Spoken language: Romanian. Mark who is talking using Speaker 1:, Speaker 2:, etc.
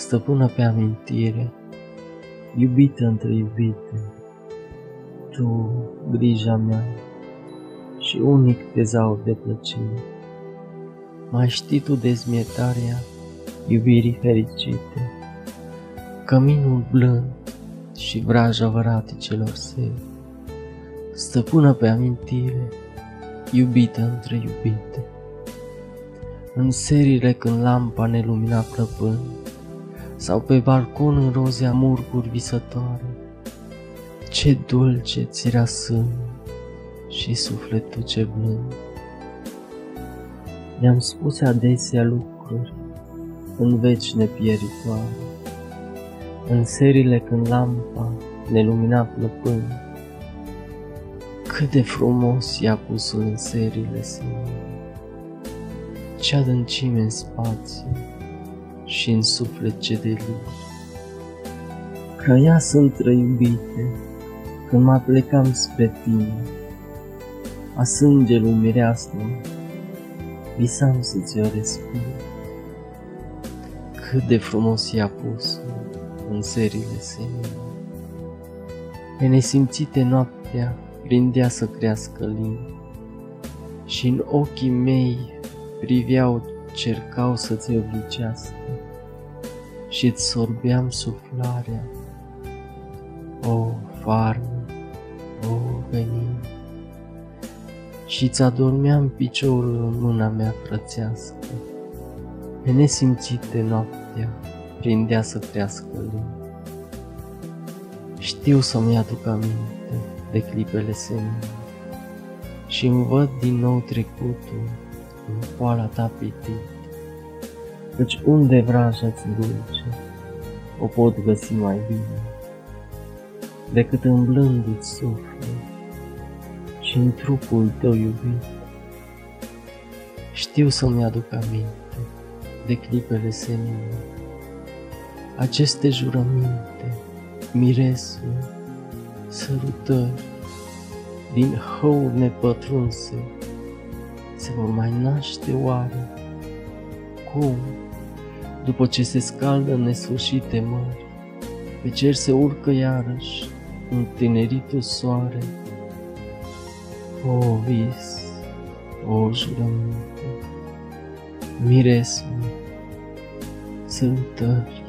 Speaker 1: stăpână pe amintire, iubită între iubite, tu, grija mea și unic tezaur de plăcere. Mai știi tu dezmietarea iubirii fericite, căminul blând și vraja văraticelor săi, stăpână pe amintire, iubită între iubite. În serile când lampa ne lumina plăpând, sau pe balcon în rozea murguri visătoare, ce dulce ți era sân și sufletul ce blând. Ne-am spus adesea lucruri în veci nepieritoare, în serile când lampa ne lumina plăpând, cât de frumos i-a pus în serile sale, ce adâncime în spațiu și în suflet ce delir. Că ea sunt răiubite când mă plecam spre tine, a sângelui mireasmă, visam să ți-o respir. Cât de frumos i-a pus în serile senile. Pe nesimțite noaptea prindea să crească lin și în ochii mei priveau, cercau să-ți obligească și-ți sorbeam suflarea. O, farmă, o, venin, și-ți adormeam piciorul în mâna mea frățească. Pe nesimțite noaptea prindea să crească lin. Știu să-mi aduc aminte de clipele senine și îmi văd din nou trecutul în poala ta pitit. Căci unde vraja-ți dulce, o pot găsi mai bine, decât în blândul suflet și în trupul tău iubit. Știu să-mi aduc aminte de clipele senine, aceste jurăminte, miresul, sărutări, din hăuri nepătrunse, se vor mai naște oare? Cum? După ce se scaldă în nesfârșite mări, pe cer se urcă iarăși un tineritul soare. O vis, o jurăminte, miresme, sărutări,